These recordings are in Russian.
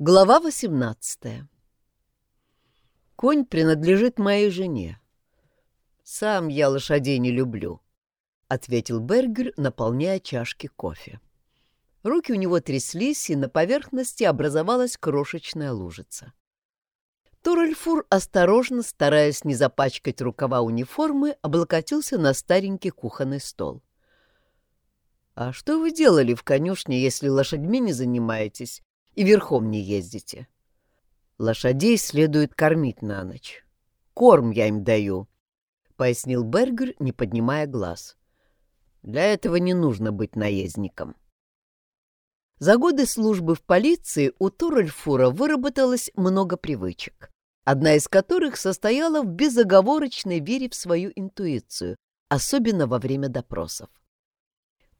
Глава 18 Конь принадлежит моей жене. Сам я лошадей не люблю, — ответил Бергер, наполняя чашки кофе. Руки у него тряслись, и на поверхности образовалась крошечная лужица. Турельфур, осторожно, стараясь не запачкать рукава униформы, облокотился на старенький кухонный стол. «А что вы делали в конюшне, если лошадьми не занимаетесь и верхом не ездите. Лошадей следует кормить на ночь. Корм я им даю, — пояснил Бергер, не поднимая глаз. Для этого не нужно быть наездником. За годы службы в полиции у Торрельфура выработалось много привычек, одна из которых состояла в безоговорочной вере в свою интуицию, особенно во время допросов.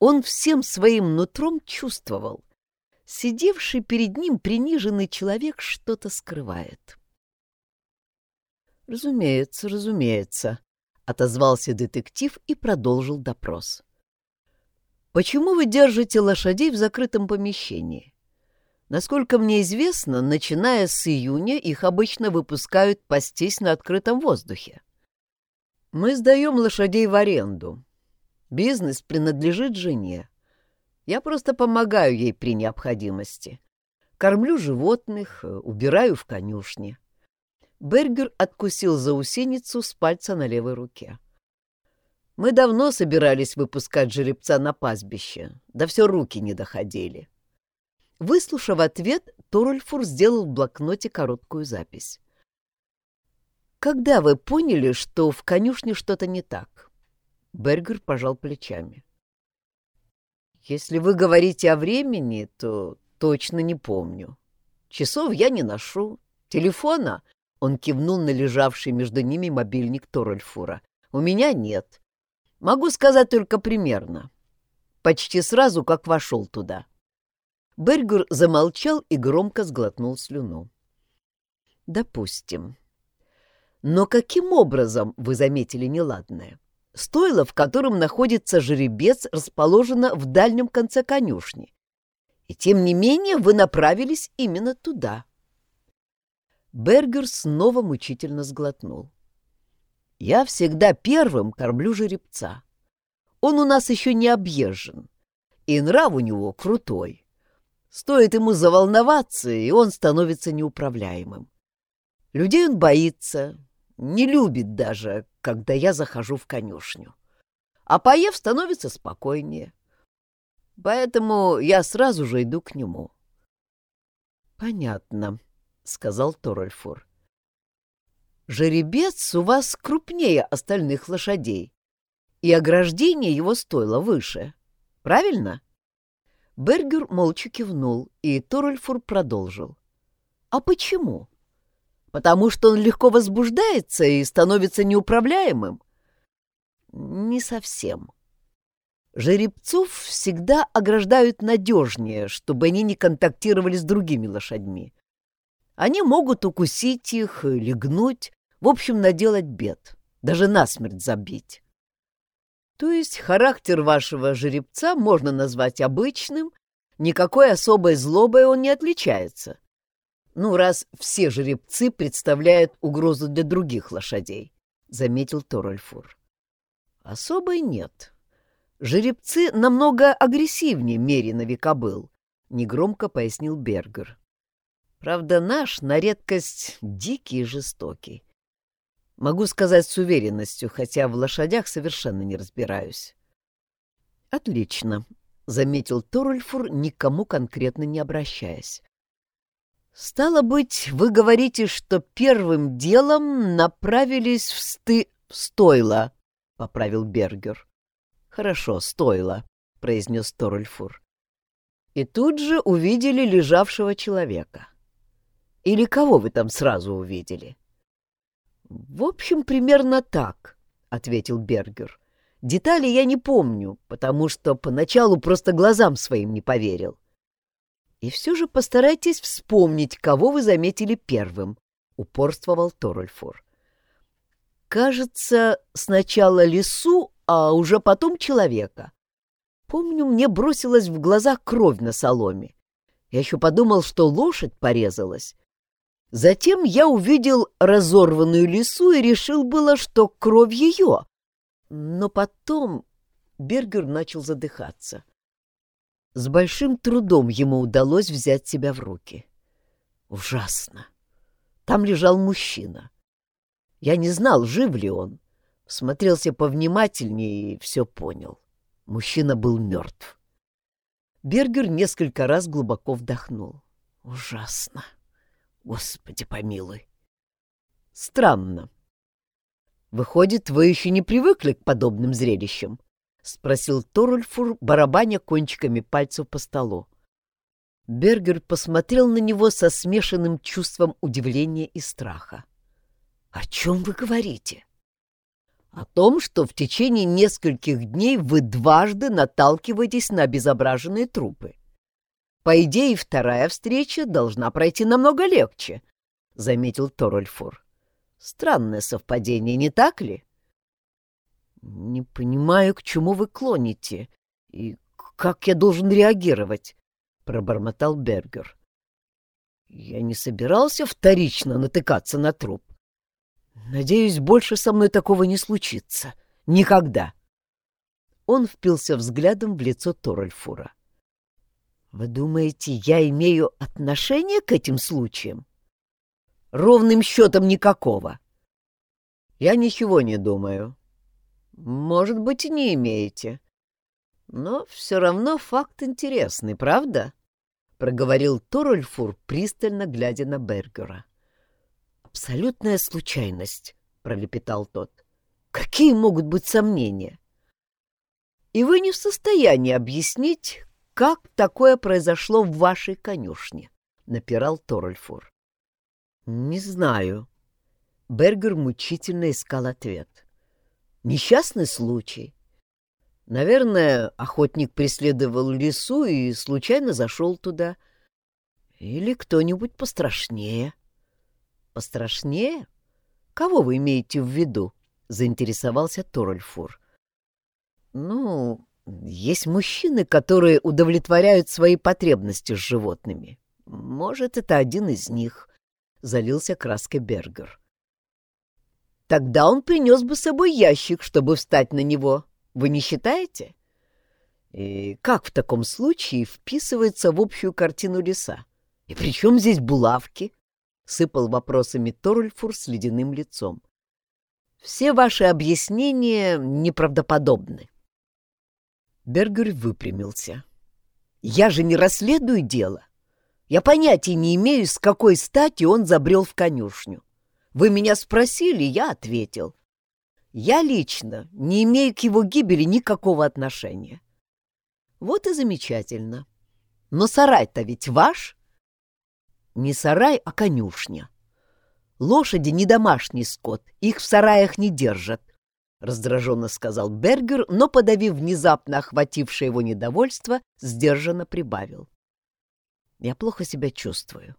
Он всем своим нутром чувствовал — сидевший перед ним приниженный человек что-то скрывает. «Разумеется, разумеется», — отозвался детектив и продолжил допрос. «Почему вы держите лошадей в закрытом помещении? Насколько мне известно, начиная с июня их обычно выпускают пастись на открытом воздухе. Мы сдаем лошадей в аренду. Бизнес принадлежит жене. Я просто помогаю ей при необходимости. Кормлю животных, э, убираю в конюшне. Бергер откусил заусеницу с пальца на левой руке. Мы давно собирались выпускать жеребца на пастбище, да все руки не доходили. Выслушав ответ, Торульфур сделал в блокноте короткую запись. «Когда вы поняли, что в конюшне что-то не так?» Бергер пожал плечами. Если вы говорите о времени, то точно не помню. Часов я не ношу. Телефона, он кивнул на лежавший между ними мобильник Торольфура, у меня нет. Могу сказать только примерно. Почти сразу, как вошел туда. Бергер замолчал и громко сглотнул слюну. Допустим. Но каким образом вы заметили неладное? Стойло, в котором находится жеребец, расположено в дальнем конце конюшни. И тем не менее вы направились именно туда. Бергер снова мучительно сглотнул. Я всегда первым кормлю жеребца. Он у нас еще не объезжен, и нрав у него крутой. Стоит ему заволноваться, и он становится неуправляемым. Людей он боится, не любит даже, когда я захожу в конюшню. А поев, становится спокойнее. Поэтому я сразу же иду к нему. — Понятно, — сказал Торольфур. — Жеребец у вас крупнее остальных лошадей, и ограждение его стоило выше. Правильно? Бергер молча кивнул, и Торольфур продолжил. — А почему? — Потому что он легко возбуждается и становится неуправляемым? Не совсем. Жеребцов всегда ограждают надежнее, чтобы они не контактировали с другими лошадьми. Они могут укусить их, легнуть, в общем, наделать бед, даже насмерть забить. То есть характер вашего жеребца можно назвать обычным, никакой особой злобой он не отличается. Ну, раз все жеребцы представляют угрозу для других лошадей, — заметил Торольфур. Особой нет. Жеребцы намного агрессивнее Мерина был, негромко пояснил Бергер. Правда, наш на редкость дикий и жестокий. Могу сказать с уверенностью, хотя в лошадях совершенно не разбираюсь. Отлично, — заметил Торульфур, никому конкретно не обращаясь. «Стало быть, вы говорите, что первым делом направились в сты... стойло», — поправил Бергер. «Хорошо, стойло», — произнес Торульфур. «И тут же увидели лежавшего человека. Или кого вы там сразу увидели?» «В общем, примерно так», — ответил Бергер. «Детали я не помню, потому что поначалу просто глазам своим не поверил. И все же постарайтесь вспомнить, кого вы заметили первым, — упорствовал Торольфор. Кажется, сначала лису, а уже потом человека. Помню, мне бросилась в глаза кровь на соломе. Я еще подумал, что лошадь порезалась. Затем я увидел разорванную лису и решил было, что кровь ее. Но потом Бергер начал задыхаться. С большим трудом ему удалось взять себя в руки. Ужасно. Там лежал мужчина. Я не знал, жив ли он. Смотрелся повнимательнее и все понял. Мужчина был мертв. Бергер несколько раз глубоко вдохнул. Ужасно. Господи помилуй. Странно. Выходит, вы еще не привыкли к подобным зрелищам? — спросил Торульфур, барабаня кончиками пальцев по столу. Бергер посмотрел на него со смешанным чувством удивления и страха. «О чем вы говорите?» «О том, что в течение нескольких дней вы дважды наталкиваетесь на обезображенные трупы. По идее, вторая встреча должна пройти намного легче», — заметил Торольфур. «Странное совпадение, не так ли?» «Не понимаю, к чему вы клоните и как я должен реагировать», — пробормотал Бергер. «Я не собирался вторично натыкаться на труп. Надеюсь, больше со мной такого не случится. Никогда». Он впился взглядом в лицо Торальфура. «Вы думаете, я имею отношение к этим случаям?» «Ровным счетом никакого». «Я ничего не думаю», может быть, и не имеете. Но все равно факт интересный, правда? Проговорил Торольфур, пристально глядя на Бергера. Абсолютная случайность, пролепетал тот. Какие могут быть сомнения? И вы не в состоянии объяснить, как такое произошло в вашей конюшне, напирал Торольфур. Не знаю. Бергер мучительно искал ответ. Несчастный случай. Наверное, охотник преследовал лесу и случайно зашел туда. Или кто-нибудь пострашнее. Пострашнее? Кого вы имеете в виду? Заинтересовался Торольфур. Ну, есть мужчины, которые удовлетворяют свои потребности с животными. Может, это один из них, — залился краской Бергер. Тогда он принес бы с собой ящик, чтобы встать на него. Вы не считаете? И как в таком случае вписывается в общую картину леса? И при чем здесь булавки? Сыпал вопросами Торульфур с ледяным лицом. Все ваши объяснения неправдоподобны. Бергер выпрямился. Я же не расследую дело. Я понятия не имею, с какой стати он забрел в конюшню. Вы меня спросили, я ответил. Я лично не имею к его гибели никакого отношения. Вот и замечательно. Но сарай-то ведь ваш? Не сарай, а конюшня. Лошади не домашний скот, их в сараях не держат, — раздраженно сказал Бергер, но, подавив внезапно охватившее его недовольство, сдержанно прибавил. Я плохо себя чувствую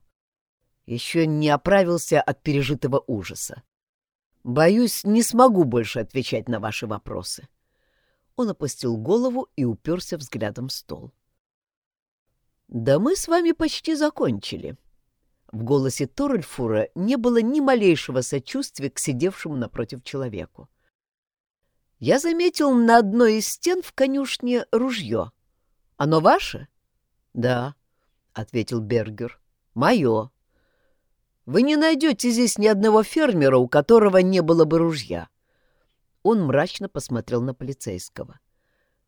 еще не оправился от пережитого ужаса. Боюсь, не смогу больше отвечать на ваши вопросы. Он опустил голову и уперся взглядом в стол. «Да мы с вами почти закончили». В голосе Торрельфура не было ни малейшего сочувствия к сидевшему напротив человеку. «Я заметил на одной из стен в конюшне ружье. Оно ваше?» «Да», — ответил Бергер. «Мое». Вы не найдете здесь ни одного фермера, у которого не было бы ружья. Он мрачно посмотрел на полицейского.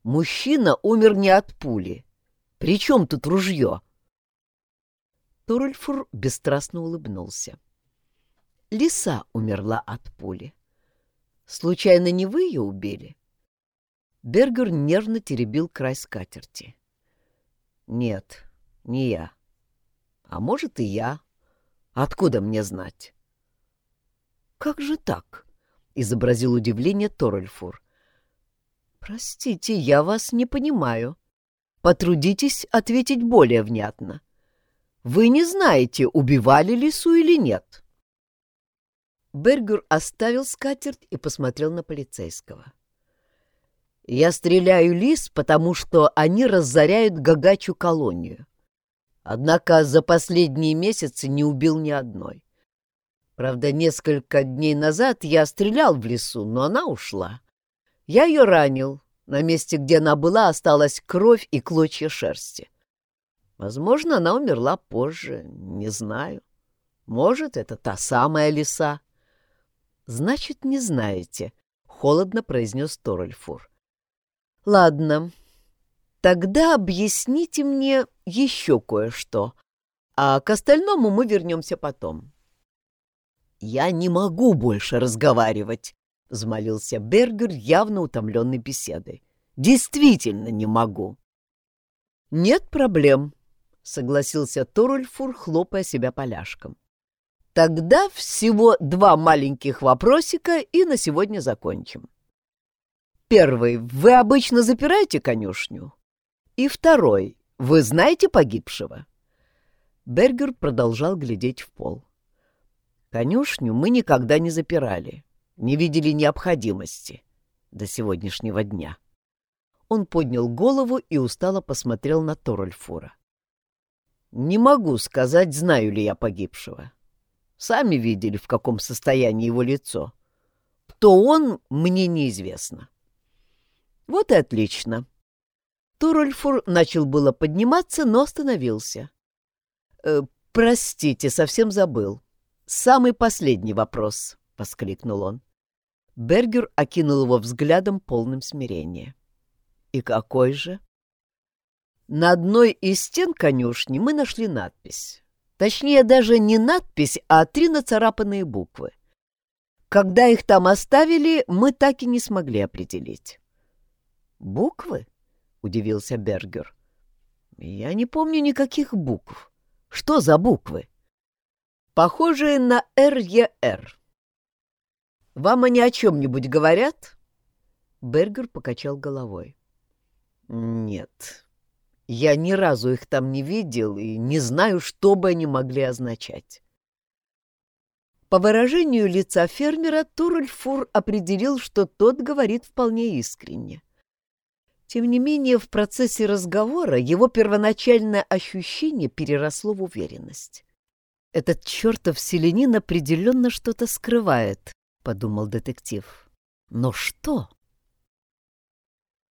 Мужчина умер не от пули. При чем тут ружье? Торульфур бесстрастно улыбнулся. Лиса умерла от пули. Случайно не вы ее убили? Бергер нервно теребил край скатерти. Нет, не я. А может, и я. Откуда мне знать? Как же так? изобразил удивление Торельфур. Простите, я вас не понимаю. Потрудитесь ответить более внятно. Вы не знаете, убивали лису или нет. Бергер оставил скатерть и посмотрел на полицейского. Я стреляю лис, потому что они разоряют гагачу колонию. Однако за последние месяцы не убил ни одной. Правда, несколько дней назад я стрелял в лесу, но она ушла. Я ее ранил. На месте, где она была, осталась кровь и клочья шерсти. Возможно, она умерла позже, не знаю. Может, это та самая лиса. Значит, не знаете, — холодно произнес Торальфур. Ладно, тогда объясните мне еще кое-что, а к остальному мы вернемся потом. Я не могу больше разговаривать, — взмолился Бергер, явно утомленный беседой. Действительно не могу. Нет проблем, — согласился Торульфур, хлопая себя поляшком. «Тогда всего два маленьких вопросика, и на сегодня закончим. Первый. Вы обычно запираете конюшню? И второй. Вы знаете погибшего?» Бергер продолжал глядеть в пол. «Конюшню мы никогда не запирали, не видели необходимости до сегодняшнего дня». Он поднял голову и устало посмотрел на Торольфура. Не могу сказать, знаю ли я погибшего. Сами видели, в каком состоянии его лицо. Кто он, мне неизвестно. Вот и отлично. Турульфур начал было подниматься, но остановился. «Э, «Простите, совсем забыл. Самый последний вопрос», — воскликнул он. Бергер окинул его взглядом полным смирения. «И какой же?» На одной из стен конюшни мы нашли надпись. Точнее, даже не надпись, а три нацарапанные буквы. Когда их там оставили, мы так и не смогли определить. «Буквы?» — удивился Бергер. «Я не помню никаких букв. Что за буквы?» «Похожие на РЕР». «Вам они о чем-нибудь говорят?» Бергер покачал головой. «Нет, я ни разу их там не видел и не знаю, что бы они могли означать. По выражению лица фермера Турульфур определил, что тот говорит вполне искренне. Тем не менее, в процессе разговора его первоначальное ощущение переросло в уверенность. «Этот чертов селенин определенно что-то скрывает», — подумал детектив. «Но что?»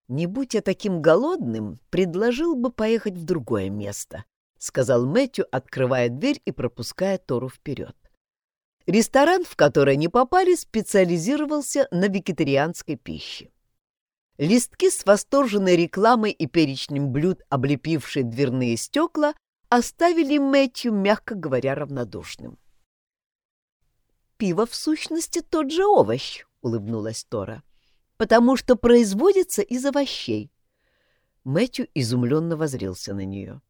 «Не будь я таким голодным, предложил бы поехать в другое место», — сказал Мэтью, открывая дверь и пропуская Тору вперед. Ресторан, в который они попали, специализировался на вегетарианской пище. Листки с восторженной рекламой и перечнем блюд, облепившие дверные стекла, оставили Мэтью, мягко говоря, равнодушным. «Пиво, в сущности, тот же овощ», — улыбнулась Тора потому что производится из овощей. Мэтью изумленно возрился на нее.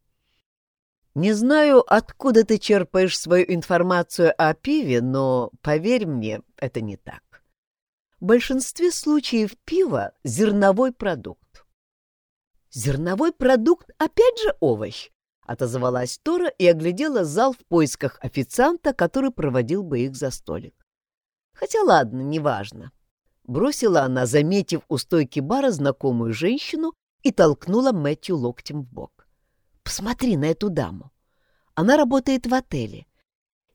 «Не знаю, откуда ты черпаешь свою информацию о пиве, но, поверь мне, это не так. В большинстве случаев пиво — зерновой продукт». «Зерновой продукт опять же овощ?» — отозвалась Тора и оглядела зал в поисках официанта, который проводил бы их за столик. «Хотя ладно, неважно. Бросила она, заметив у стойки бара знакомую женщину и толкнула Мэтью локтем в бок. «Посмотри на эту даму. Она работает в отеле.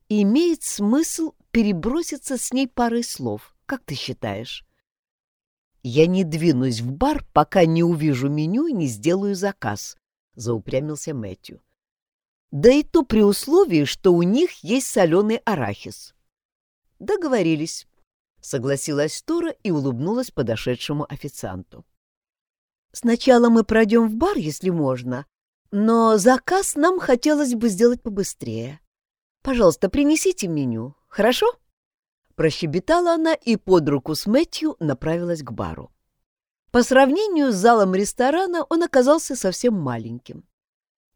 И имеет смысл переброситься с ней парой слов. Как ты считаешь?» «Я не двинусь в бар, пока не увижу меню и не сделаю заказ», — заупрямился Мэтью. «Да и то при условии, что у них есть соленый арахис». «Договорились». — согласилась Тора и улыбнулась подошедшему официанту. «Сначала мы пройдем в бар, если можно, но заказ нам хотелось бы сделать побыстрее. Пожалуйста, принесите меню, хорошо?» Прощебетала она и под руку с Мэтью направилась к бару. По сравнению с залом ресторана он оказался совсем маленьким.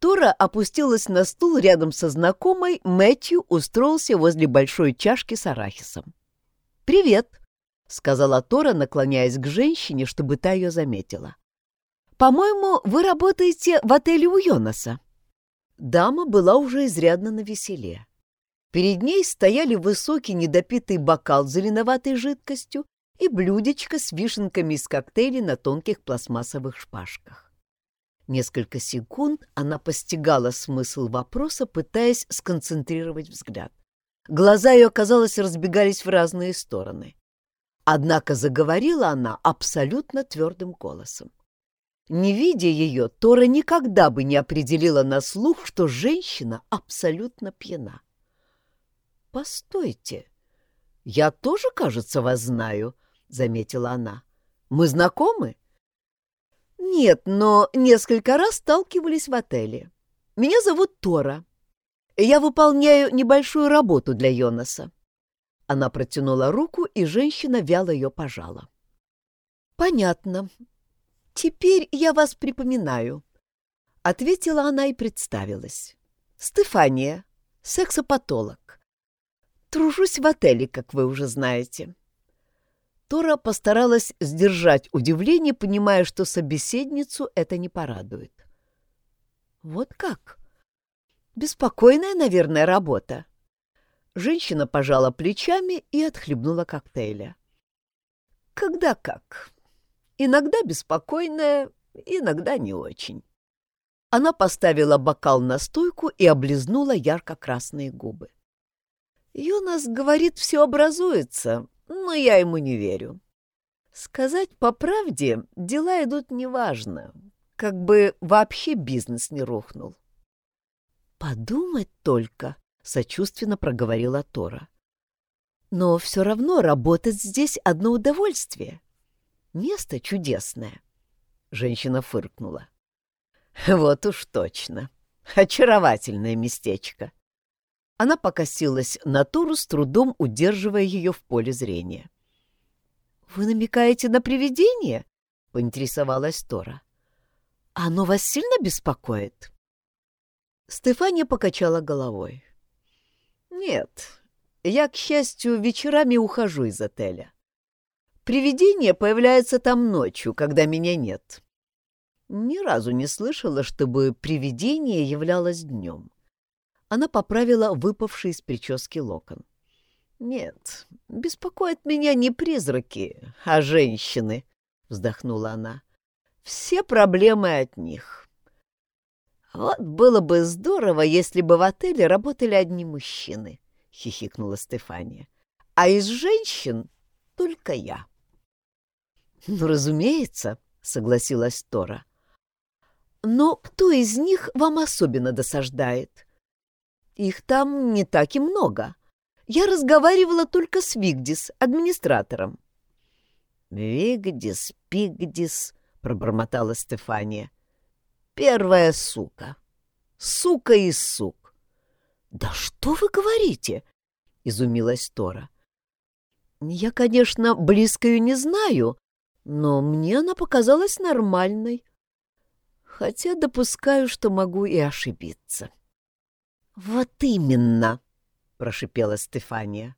Тора опустилась на стул рядом со знакомой, Мэтью устроился возле большой чашки с арахисом. «Привет», — сказала Тора, наклоняясь к женщине, чтобы та ее заметила. «По-моему, вы работаете в отеле у Йонаса». Дама была уже изрядно навеселе. Перед ней стояли высокий недопитый бокал с зеленоватой жидкостью и блюдечко с вишенками из коктейлей на тонких пластмассовых шпажках. Несколько секунд она постигала смысл вопроса, пытаясь сконцентрировать взгляд. Глаза ее, казалось, разбегались в разные стороны. Однако заговорила она абсолютно твердым голосом. Не видя ее, Тора никогда бы не определила на слух, что женщина абсолютно пьяна. «Постойте, я тоже, кажется, вас знаю», — заметила она. «Мы знакомы?» «Нет, но несколько раз сталкивались в отеле. Меня зовут Тора. Я выполняю небольшую работу для Йонаса». Она протянула руку, и женщина вяло ее пожала. «Понятно. Теперь я вас припоминаю», — ответила она и представилась. «Стефания, сексопатолог. Тружусь в отеле, как вы уже знаете». Тора постаралась сдержать удивление, понимая, что собеседницу это не порадует. «Вот как? Беспокойная, наверное, работа». Женщина пожала плечами и отхлебнула коктейля. «Когда как. Иногда беспокойная, иногда не очень». Она поставила бокал на стойку и облизнула ярко-красные губы. «Юнас говорит, все образуется, но я ему не верю. Сказать по правде, дела идут неважно, как бы вообще бизнес не рухнул. «Подумать только», — сочувственно проговорила Тора. «Но все равно работать здесь одно удовольствие. Место чудесное». Женщина фыркнула. «Вот уж точно. Очаровательное местечко. Она покосилась на Туру, с трудом удерживая ее в поле зрения. «Вы намекаете на привидение?» — поинтересовалась Тора. «Оно вас сильно беспокоит?» Стефания покачала головой. «Нет, я, к счастью, вечерами ухожу из отеля. Привидение появляется там ночью, когда меня нет. Ни разу не слышала, чтобы привидение являлось днем. Она поправила выпавший из прически локон. «Нет, беспокоят меня не призраки, а женщины», — вздохнула она. «Все проблемы от них». «Вот было бы здорово, если бы в отеле работали одни мужчины», — хихикнула Стефания. «А из женщин только я». «Ну, разумеется», — согласилась Тора. «Но кто из них вам особенно досаждает?» Их там не так и много. Я разговаривала только с Вигдис, администратором. «Вигдис, Пигдис», — пробормотала Стефания. «Первая сука. Сука из сук». «Да что вы говорите?» — изумилась Тора. «Я, конечно, близко не знаю, но мне она показалась нормальной. Хотя допускаю, что могу и ошибиться». «Вот именно!» — прошипела Стефания.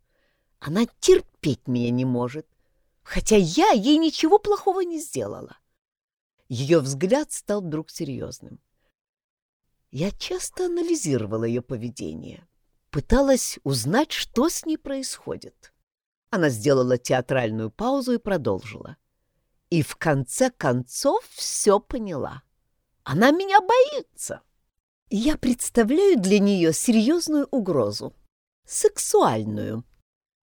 «Она терпеть меня не может, хотя я ей ничего плохого не сделала». Ее взгляд стал вдруг серьезным. Я часто анализировала ее поведение, пыталась узнать, что с ней происходит. Она сделала театральную паузу и продолжила. И в конце концов все поняла. Она меня боится. Я представляю для нее серьезную угрозу. Сексуальную.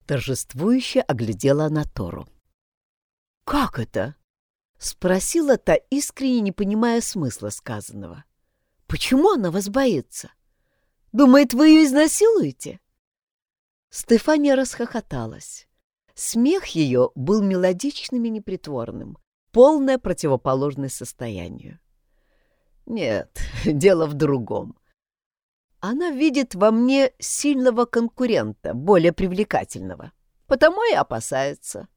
Торжествующе оглядела она Тору. «Как это?» — спросила та, искренне не понимая смысла сказанного. «Почему она вас боится? Думает, вы ее изнасилуете?» Стефания расхохоталась. Смех ее был мелодичным и непритворным, полная противоположность состоянию. Нет, дело в другом. Она видит во мне сильного конкурента, более привлекательного. Потому и опасается.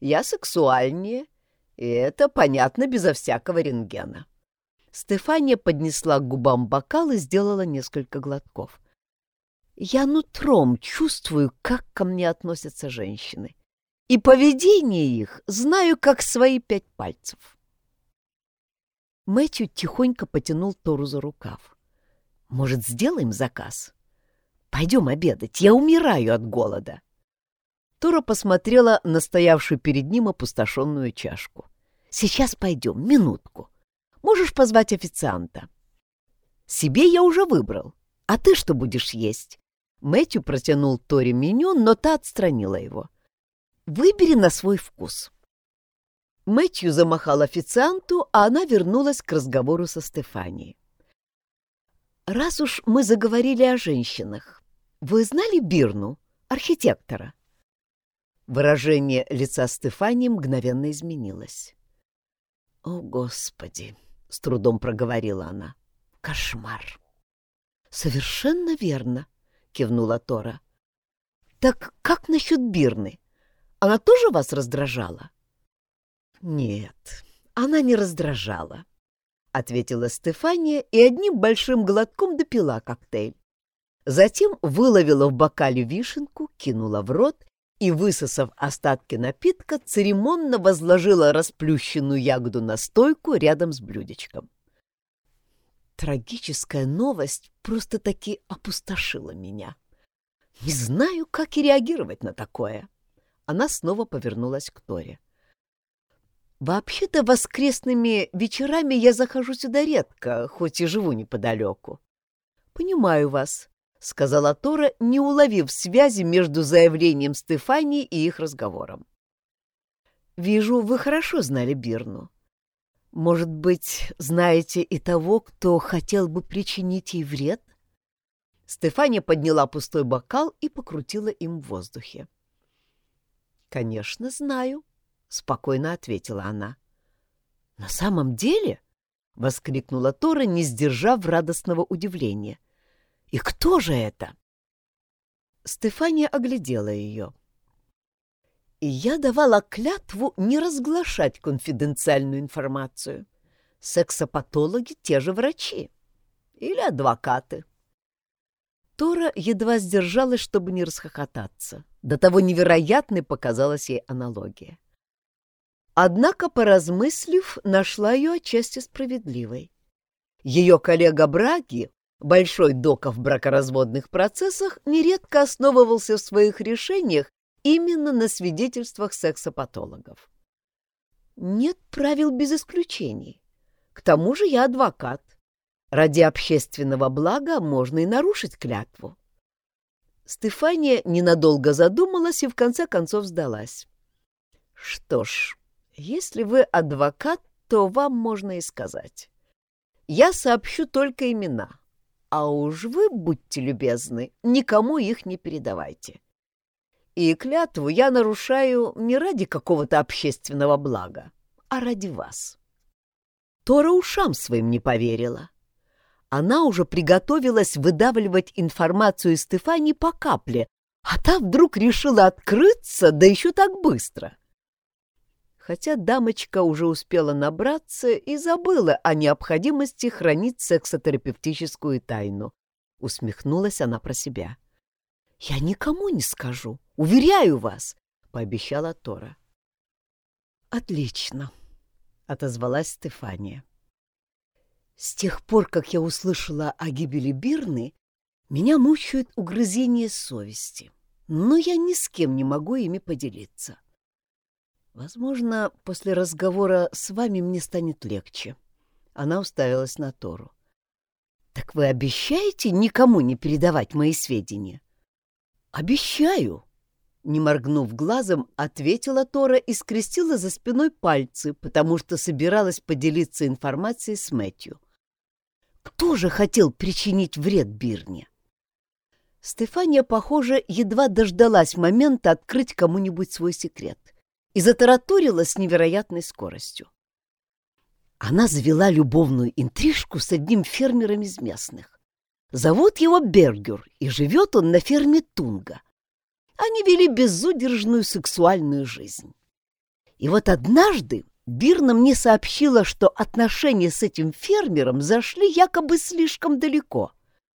Я сексуальнее, и это понятно безо всякого рентгена. Стефания поднесла к губам бокал и сделала несколько глотков. Я нутром чувствую, как ко мне относятся женщины. И поведение их знаю, как свои пять пальцев. Мэтью тихонько потянул Тору за рукав. «Может, сделаем заказ? Пойдем обедать, я умираю от голода». Тора посмотрела на стоявшую перед ним опустошенную чашку. «Сейчас пойдем, минутку. Можешь позвать официанта. Себе я уже выбрал. А ты что будешь есть? Мэтью протянул Тори меню, но та отстранила его. Выбери на свой вкус. Мэтью замахал официанту, а она вернулась к разговору со Стефанией. «Раз уж мы заговорили о женщинах, вы знали Бирну, архитектора?» Выражение лица Стефании мгновенно изменилось. «О, Господи!» — с трудом проговорила она. «Кошмар!» «Совершенно верно!» — кивнула Тора. «Так как насчет Бирны? Она тоже вас раздражала?» «Нет, она не раздражала», — ответила Стефания и одним большим глотком допила коктейль. Затем выловила в бокале вишенку, кинула в рот и, высосав остатки напитка, церемонно возложила расплющенную ягоду на стойку рядом с блюдечком. Трагическая новость просто-таки опустошила меня. Не знаю, как и реагировать на такое. Она снова повернулась к Торе. Вообще-то воскресными вечерами я захожу сюда редко, хоть и живу неподалеку. Понимаю вас, — сказала Тора, не уловив связи между заявлением Стефании и их разговором. «Вижу, вы хорошо знали Бирну. Может быть, знаете и того, кто хотел бы причинить ей вред?» Стефания подняла пустой бокал и покрутила им в воздухе. «Конечно, знаю», — спокойно ответила она. «На самом деле?» — воскликнула Тора, не сдержав радостного удивления — и кто же это? Стефания оглядела ее. И я давала клятву не разглашать конфиденциальную информацию. Сексопатологи — те же врачи. Или адвокаты. Тора едва сдержалась, чтобы не расхохотаться. До того невероятной показалась ей аналогия. Однако, поразмыслив, нашла ее отчасти справедливой. Ее коллега Браги Большой Дока в бракоразводных процессах нередко основывался в своих решениях именно на свидетельствах сексопатологов. Нет правил без исключений. К тому же я адвокат. Ради общественного блага можно и нарушить клятву. Стефания ненадолго задумалась и в конце концов сдалась. Что ж, если вы адвокат, то вам можно и сказать. Я сообщу только имена. А уж вы, будьте любезны, никому их не передавайте. И клятву я нарушаю не ради какого-то общественного блага, а ради вас. Тора ушам своим не поверила. Она уже приготовилась выдавливать информацию из Стефани по капле, а та вдруг решила открыться, да еще так быстро хотя дамочка уже успела набраться и забыла о необходимости хранить сексотерапевтическую тайну. Усмехнулась она про себя. «Я никому не скажу, уверяю вас», — пообещала Тора. «Отлично», — отозвалась Стефания. «С тех пор, как я услышала о гибели Бирны, меня мучают угрызения совести, но я ни с кем не могу ими поделиться. Возможно, после разговора с вами мне станет легче. Она уставилась на Тору. Так вы обещаете никому не передавать мои сведения? Обещаю. Не моргнув глазом, ответила Тора и скрестила за спиной пальцы, потому что собиралась поделиться информацией с Мэтью. Кто же хотел причинить вред Бирне? Стефания, похоже, едва дождалась момента открыть кому-нибудь свой секрет и затараторила с невероятной скоростью. Она завела любовную интрижку с одним фермером из местных. Зовут его Бергер, и живет он на ферме Тунга. Они вели безудержную сексуальную жизнь. И вот однажды Бирна мне сообщила, что отношения с этим фермером зашли якобы слишком далеко.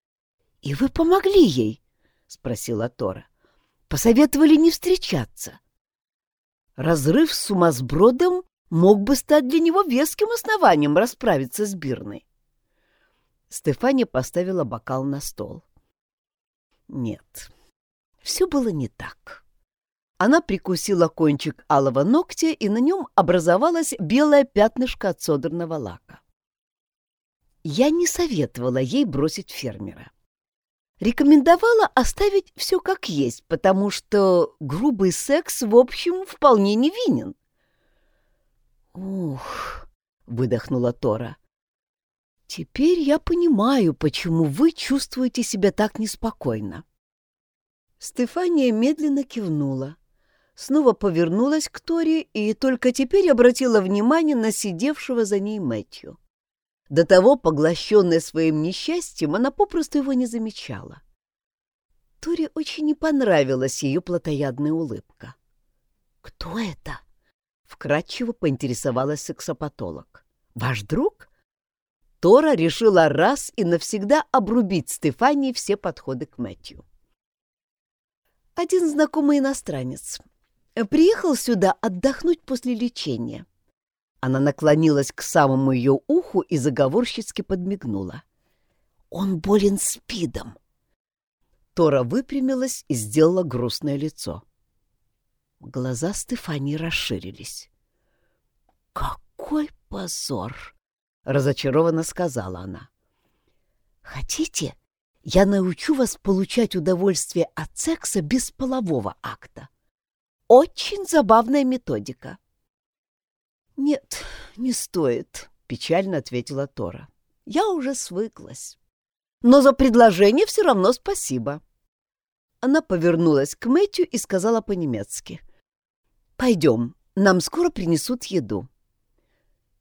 — И вы помогли ей? — спросила Тора. — Посоветовали не встречаться. Разрыв с сумасбродом мог бы стать для него веским основанием расправиться с Бирной. Стефания поставила бокал на стол. Нет, все было не так. Она прикусила кончик алого ногтя, и на нем образовалось белое пятнышко от содранного лака. я не советовала ей бросить фермера. Рекомендовала оставить все как есть, потому что грубый секс, в общем, вполне невинен. «Ух!» — выдохнула Тора. «Теперь я понимаю, почему вы чувствуете себя так неспокойно». Стефания медленно кивнула, снова повернулась к Торе и только теперь обратила внимание на сидевшего за ней Мэтью. До того, поглощенная своим несчастьем, она попросту его не замечала. Торе очень не понравилась ее плотоядная улыбка. «Кто это?» — вкратчиво поинтересовалась сексопатолог. «Ваш друг?» Тора решила раз и навсегда обрубить Стефании все подходы к Мэтью. «Один знакомый иностранец. Приехал сюда отдохнуть после лечения. Она наклонилась к самому ее уху и заговорщицки подмигнула. «Он болен спидом!» Тора выпрямилась и сделала грустное лицо. Глаза Стефании расширились. «Какой позор!» — разочарованно сказала она. «Хотите, я научу вас получать удовольствие от секса без полового акта? Очень забавная методика». «Нет, не стоит», — печально ответила Тора. «Я уже свыклась. Но за предложение все равно спасибо». Она повернулась к Мэтью и сказала по-немецки. «Пойдем, нам скоро принесут еду».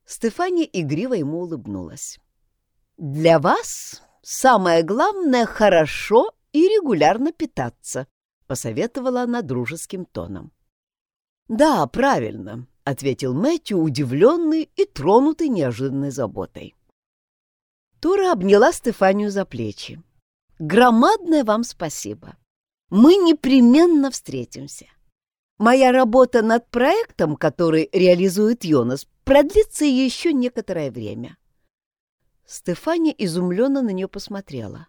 Стефания игриво ему улыбнулась. «Для вас самое главное — хорошо и регулярно питаться», — посоветовала она дружеским тоном. «Да, правильно. — ответил Мэтью, удивленный и тронутый неожиданной заботой. Тура обняла Стефанию за плечи. «Громадное вам спасибо. Мы непременно встретимся. Моя работа над проектом, который реализует Йонас, продлится еще некоторое время». Стефания изумленно на нее посмотрела.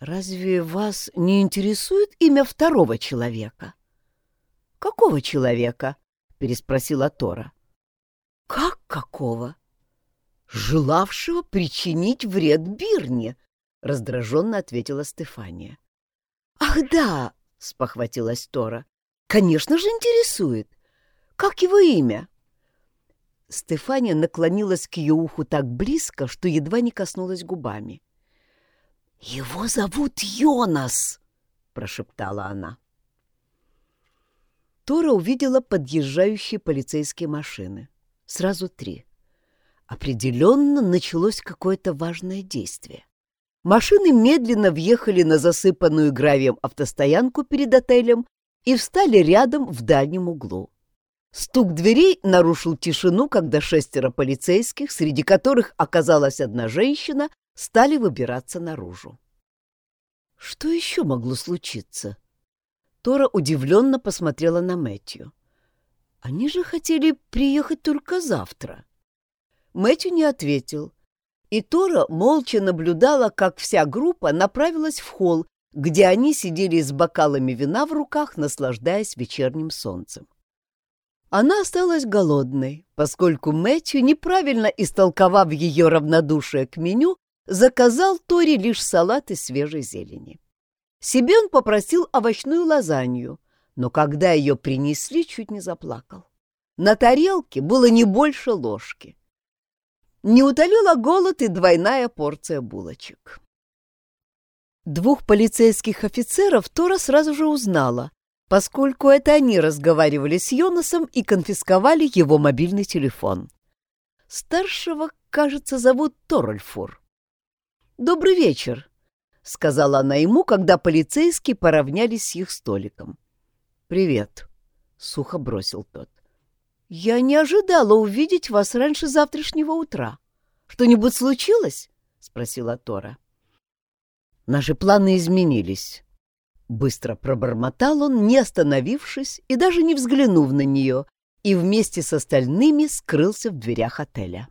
«Разве вас не интересует имя второго человека?» «Какого человека?» — переспросила Тора. «Как какого?» «Желавшего причинить вред Бирне», — раздраженно ответила Стефания. «Ах да!» — спохватилась Тора. «Конечно же интересует. Как его имя?» Стефания наклонилась к ее уху так близко, что едва не коснулась губами. «Его зовут Йонас!» — прошептала она. Тора увидела подъезжающие полицейские машины. Сразу три. Определенно началось какое-то важное действие. Машины медленно въехали на засыпанную гравием автостоянку перед отелем и встали рядом в дальнем углу. Стук дверей нарушил тишину, когда шестеро полицейских, среди которых оказалась одна женщина, стали выбираться наружу. Что еще могло случиться? Тора удивленно посмотрела на Мэтью. «Они же хотели приехать только завтра». Мэтью не ответил, и Тора молча наблюдала, как вся группа направилась в холл, где они сидели с бокалами вина в руках, наслаждаясь вечерним солнцем. Она осталась голодной, поскольку Мэтью, неправильно истолковав ее равнодушие к меню, заказал Тори лишь салат из свежей зелени. Себе он попросил овощную лазанью, но когда ее принесли, чуть не заплакал. На тарелке было не больше ложки. Не утолила голод и двойная порция булочек. Двух полицейских офицеров Тора сразу же узнала, поскольку это они разговаривали с Йонасом и конфисковали его мобильный телефон. Старшего, кажется, зовут Торольфур. «Добрый вечер», — сказала она ему, когда полицейские поравнялись с их столиком. «Привет», — сухо бросил тот. «Я не ожидала увидеть вас раньше завтрашнего утра. Что-нибудь случилось?» — спросила Тора. «Наши планы изменились». Быстро пробормотал он, не остановившись и даже не взглянув на нее, и вместе с остальными скрылся в дверях отеля.